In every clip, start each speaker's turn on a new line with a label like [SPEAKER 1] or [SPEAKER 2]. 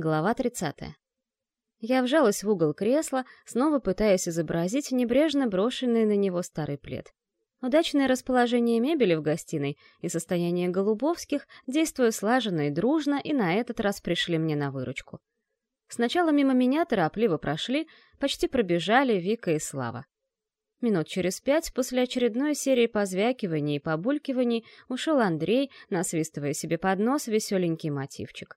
[SPEAKER 1] Глава 30. Я вжалась в угол кресла, снова пытаясь изобразить небрежно брошенный на него старый плед. Удачное расположение мебели в гостиной и состояние Голубовских действуя слаженно и дружно, и на этот раз пришли мне на выручку. Сначала мимо меня торопливо прошли, почти пробежали Вика и Слава. Минут через пять после очередной серии позвякиваний и побулькиваний ушел Андрей, насвистывая себе под нос веселенький мотивчик.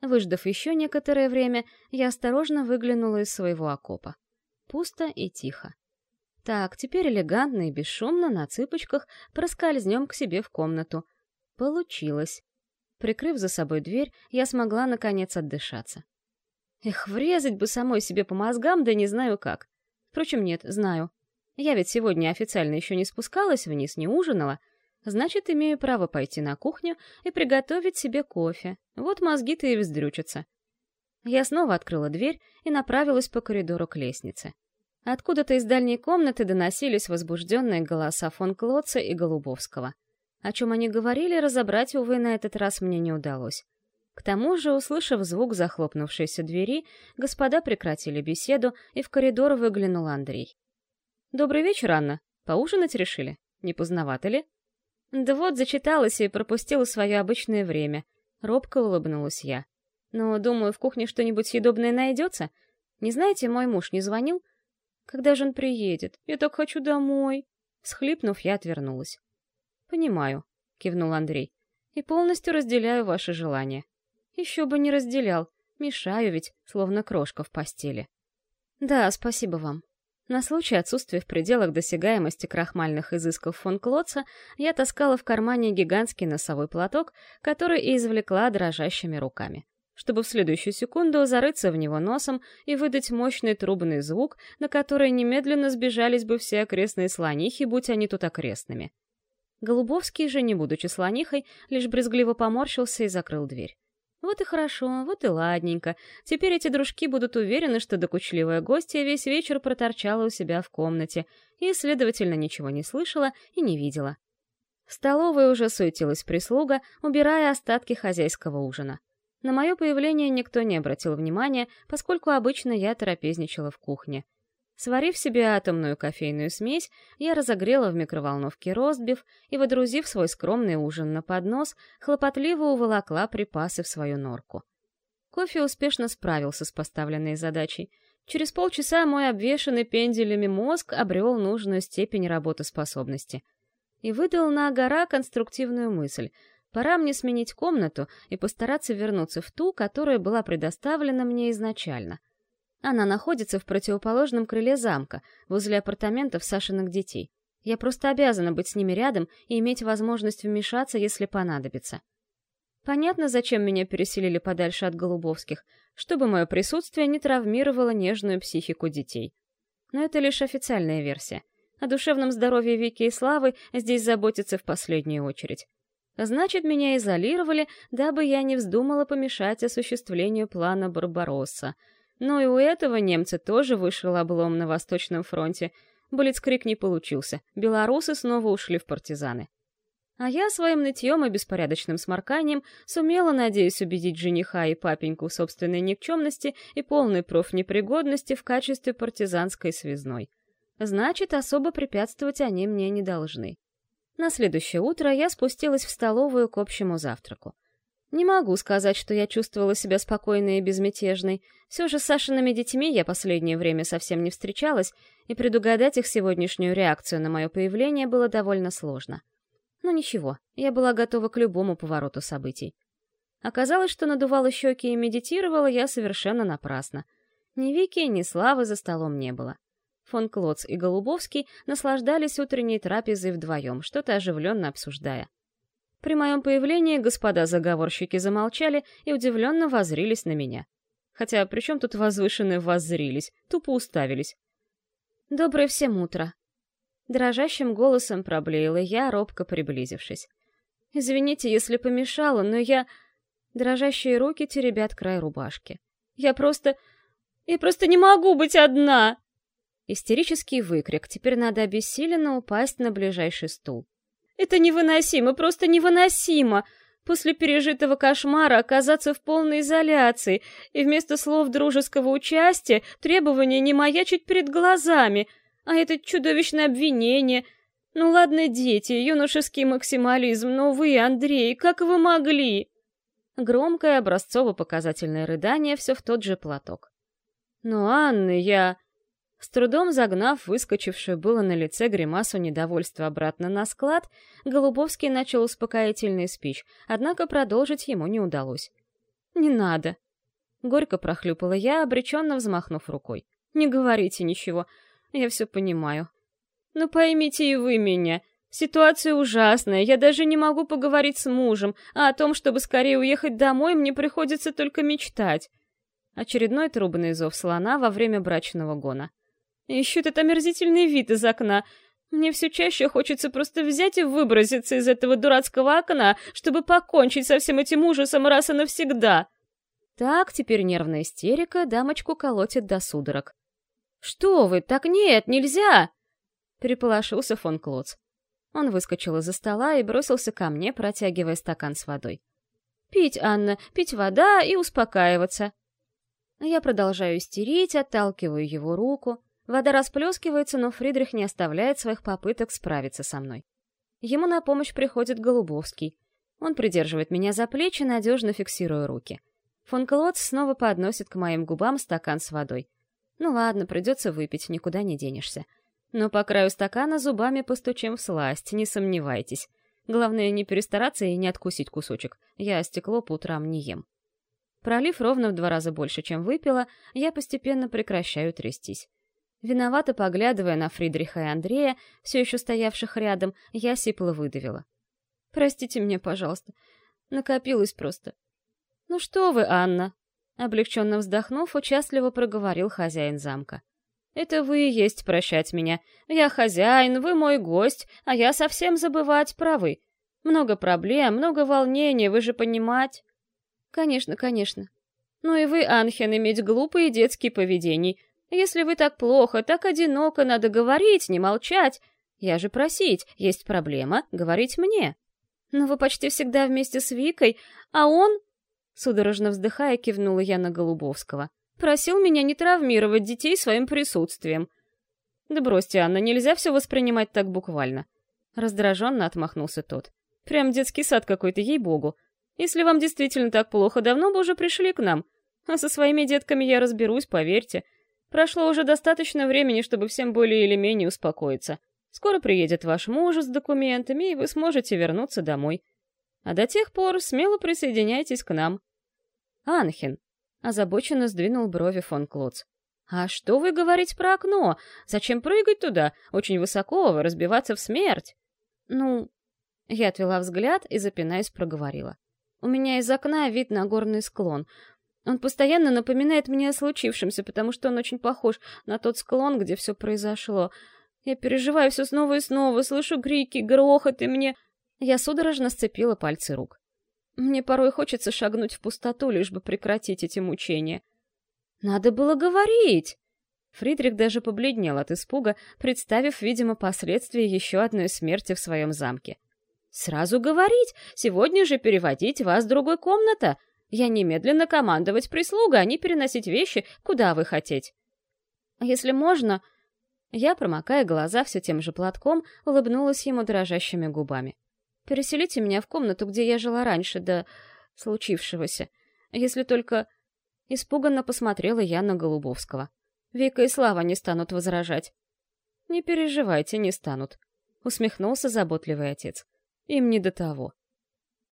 [SPEAKER 1] Выждав еще некоторое время, я осторожно выглянула из своего окопа. Пусто и тихо. Так, теперь элегантно и бесшумно на цыпочках проскользнем к себе в комнату. Получилось. Прикрыв за собой дверь, я смогла наконец отдышаться. Эх, врезать бы самой себе по мозгам, да не знаю как. Впрочем, нет, знаю. Я ведь сегодня официально еще не спускалась вниз, не ужинала, Значит, имею право пойти на кухню и приготовить себе кофе. Вот мозги-то и вздрючатся. Я снова открыла дверь и направилась по коридору к лестнице. Откуда-то из дальней комнаты доносились возбужденные голоса фон Клотца и Голубовского. О чем они говорили, разобрать, увы, на этот раз мне не удалось. К тому же, услышав звук захлопнувшейся двери, господа прекратили беседу, и в коридор выглянул Андрей. «Добрый вечер, Анна. Поужинать решили? Не поздновато ли?» Да вот, зачиталась и пропустила свое обычное время. Робко улыбнулась я. Но, думаю, в кухне что-нибудь съедобное найдется. Не знаете, мой муж не звонил? Когда же он приедет? Я так хочу домой. Схлипнув, я отвернулась. Понимаю, кивнул Андрей. И полностью разделяю ваши желания. Еще бы не разделял. Мешаю ведь, словно крошка в постели. Да, спасибо вам. На случай отсутствия в пределах досягаемости крахмальных изысков фон Клотца я таскала в кармане гигантский носовой платок, который и извлекла дрожащими руками, чтобы в следующую секунду зарыться в него носом и выдать мощный трубный звук, на который немедленно сбежались бы все окрестные слонихи, будь они тут окрестными. Голубовский же, не будучи слонихой, лишь брезгливо поморщился и закрыл дверь. Вот и хорошо, вот и ладненько. Теперь эти дружки будут уверены, что докучливая гостья весь вечер проторчала у себя в комнате и, следовательно, ничего не слышала и не видела. В столовой уже суетилась прислуга, убирая остатки хозяйского ужина. На мое появление никто не обратил внимания, поскольку обычно я трапезничала в кухне — Сварив себе атомную кофейную смесь, я разогрела в микроволновке ростбиф и, водрузив свой скромный ужин на поднос, хлопотливо уволокла припасы в свою норку. Кофе успешно справился с поставленной задачей. Через полчаса мой обвешанный пенделями мозг обрел нужную степень работоспособности. И выдал на гора конструктивную мысль. Пора мне сменить комнату и постараться вернуться в ту, которая была предоставлена мне изначально — она находится в противоположном крыле замка, возле апартаментов Сашиных детей. Я просто обязана быть с ними рядом и иметь возможность вмешаться, если понадобится. Понятно, зачем меня переселили подальше от Голубовских, чтобы мое присутствие не травмировало нежную психику детей. Но это лишь официальная версия. О душевном здоровье Вики и Славы здесь заботятся в последнюю очередь. Значит, меня изолировали, дабы я не вздумала помешать осуществлению плана Барбаросса — но и у этого немца тоже вышел облом на Восточном фронте. Блицкрик не получился, белорусы снова ушли в партизаны. А я своим нытьем и беспорядочным сморканием сумела, надеюсь, убедить жениха и папеньку в собственной никчемности и полной профнепригодности в качестве партизанской связной. Значит, особо препятствовать они мне не должны. На следующее утро я спустилась в столовую к общему завтраку. Не могу сказать, что я чувствовала себя спокойной и безмятежной. Все же с Сашиными детьми я последнее время совсем не встречалась, и предугадать их сегодняшнюю реакцию на мое появление было довольно сложно. Но ничего, я была готова к любому повороту событий. Оказалось, что надувала щеки и медитировала я совершенно напрасно. Ни Вики, ни Славы за столом не было. Фон Клоц и Голубовский наслаждались утренней трапезой вдвоем, что-то оживленно обсуждая. При моем появлении господа заговорщики замолчали и удивленно воззрились на меня. Хотя при чем тут возвышенные воззрились, тупо уставились. «Доброе всем утро!» Дрожащим голосом проблеяла я, робко приблизившись. «Извините, если помешала, но я...» Дрожащие руки теребят край рубашки. «Я просто... Я просто не могу быть одна!» Истерический выкрик. Теперь надо обессиленно упасть на ближайший стул. Это невыносимо, просто невыносимо. После пережитого кошмара оказаться в полной изоляции и вместо слов дружеского участия требования не маячить перед глазами, а это чудовищное обвинение. Ну ладно, дети, юношеский максимализм, но вы, Андрей, как вы могли? Громкое образцово-показательное рыдание все в тот же платок. «Ну, Анна, я...» С трудом загнав выскочившую было на лице гримасу недовольства обратно на склад, Голубовский начал успокоительный спич, однако продолжить ему не удалось. «Не надо!» Горько прохлюпала я, обреченно взмахнув рукой. «Не говорите ничего, я все понимаю. Но поймите и вы меня. Ситуация ужасная, я даже не могу поговорить с мужем, а о том, чтобы скорее уехать домой, мне приходится только мечтать». Очередной трубный зов слона во время брачного гона. Еще этот омерзительный вид из окна. Мне все чаще хочется просто взять и выброситься из этого дурацкого окна, чтобы покончить со всем этим ужасом раз и навсегда. Так, теперь нервная истерика, дамочку колотит до судорог. «Что вы, так нет, нельзя!» Переполошился фон Клоц. Он выскочил из-за стола и бросился ко мне, протягивая стакан с водой. «Пить, Анна, пить вода и успокаиваться». Я продолжаю истерить, отталкиваю его руку. Вода расплескивается, но Фридрих не оставляет своих попыток справиться со мной. Ему на помощь приходит Голубовский. Он придерживает меня за плечи, надежно фиксируя руки. Фон Клотц снова подносит к моим губам стакан с водой. Ну ладно, придется выпить, никуда не денешься. Но по краю стакана зубами постучим в сласть, не сомневайтесь. Главное, не перестараться и не откусить кусочек. Я стекло по утрам не ем. Пролив ровно в два раза больше, чем выпила, я постепенно прекращаю трястись. Виновато поглядывая на Фридриха и Андрея, все еще стоявших рядом, я сипло выдавила. «Простите меня, пожалуйста. Накопилось просто». «Ну что вы, Анна?» Облегченно вздохнув, участливо проговорил хозяин замка. «Это вы и есть прощать меня. Я хозяин, вы мой гость, а я совсем забывать правы. Много проблем, много волнений, вы же понимать?» «Конечно, конечно. Ну и вы, Анхен, иметь глупые детские поведения. Если вы так плохо, так одиноко, надо говорить, не молчать. Я же просить, есть проблема, говорить мне. Но вы почти всегда вместе с Викой, а он...» Судорожно вздыхая, кивнула я на Голубовского. «Просил меня не травмировать детей своим присутствием». «Да бросьте, Анна, нельзя все воспринимать так буквально». Раздраженно отмахнулся тот. «Прям детский сад какой-то, ей-богу. Если вам действительно так плохо, давно бы уже пришли к нам. А со своими детками я разберусь, поверьте. Прошло уже достаточно времени, чтобы всем более или менее успокоиться. Скоро приедет ваш муж с документами, и вы сможете вернуться домой. А до тех пор смело присоединяйтесь к нам. Анхен озабоченно сдвинул брови фон Клоц. «А что вы говорите про окно? Зачем прыгать туда? Очень высоко, разбиваться в смерть?» «Ну...» Я отвела взгляд и, запинаясь, проговорила. «У меня из окна вид на горный склон. Он постоянно напоминает мне о случившемся, потому что он очень похож на тот склон, где все произошло. Я переживаю все снова и снова, слышу крики, грохот, и мне... Я судорожно сцепила пальцы рук. Мне порой хочется шагнуть в пустоту, лишь бы прекратить эти мучения. Надо было говорить! Фридрих даже побледнел от испуга, представив, видимо, последствия еще одной смерти в своем замке. «Сразу говорить! Сегодня же переводить вас в другой комната! Я немедленно командовать прислугой, а не переносить вещи, куда вы хотеть. А если можно... Я, промокая глаза все тем же платком, улыбнулась ему дрожащими губами. «Переселите меня в комнату, где я жила раньше, до случившегося. Если только...» Испуганно посмотрела я на Голубовского. Вика и Слава не станут возражать. «Не переживайте, не станут», — усмехнулся заботливый отец. «Им не до того».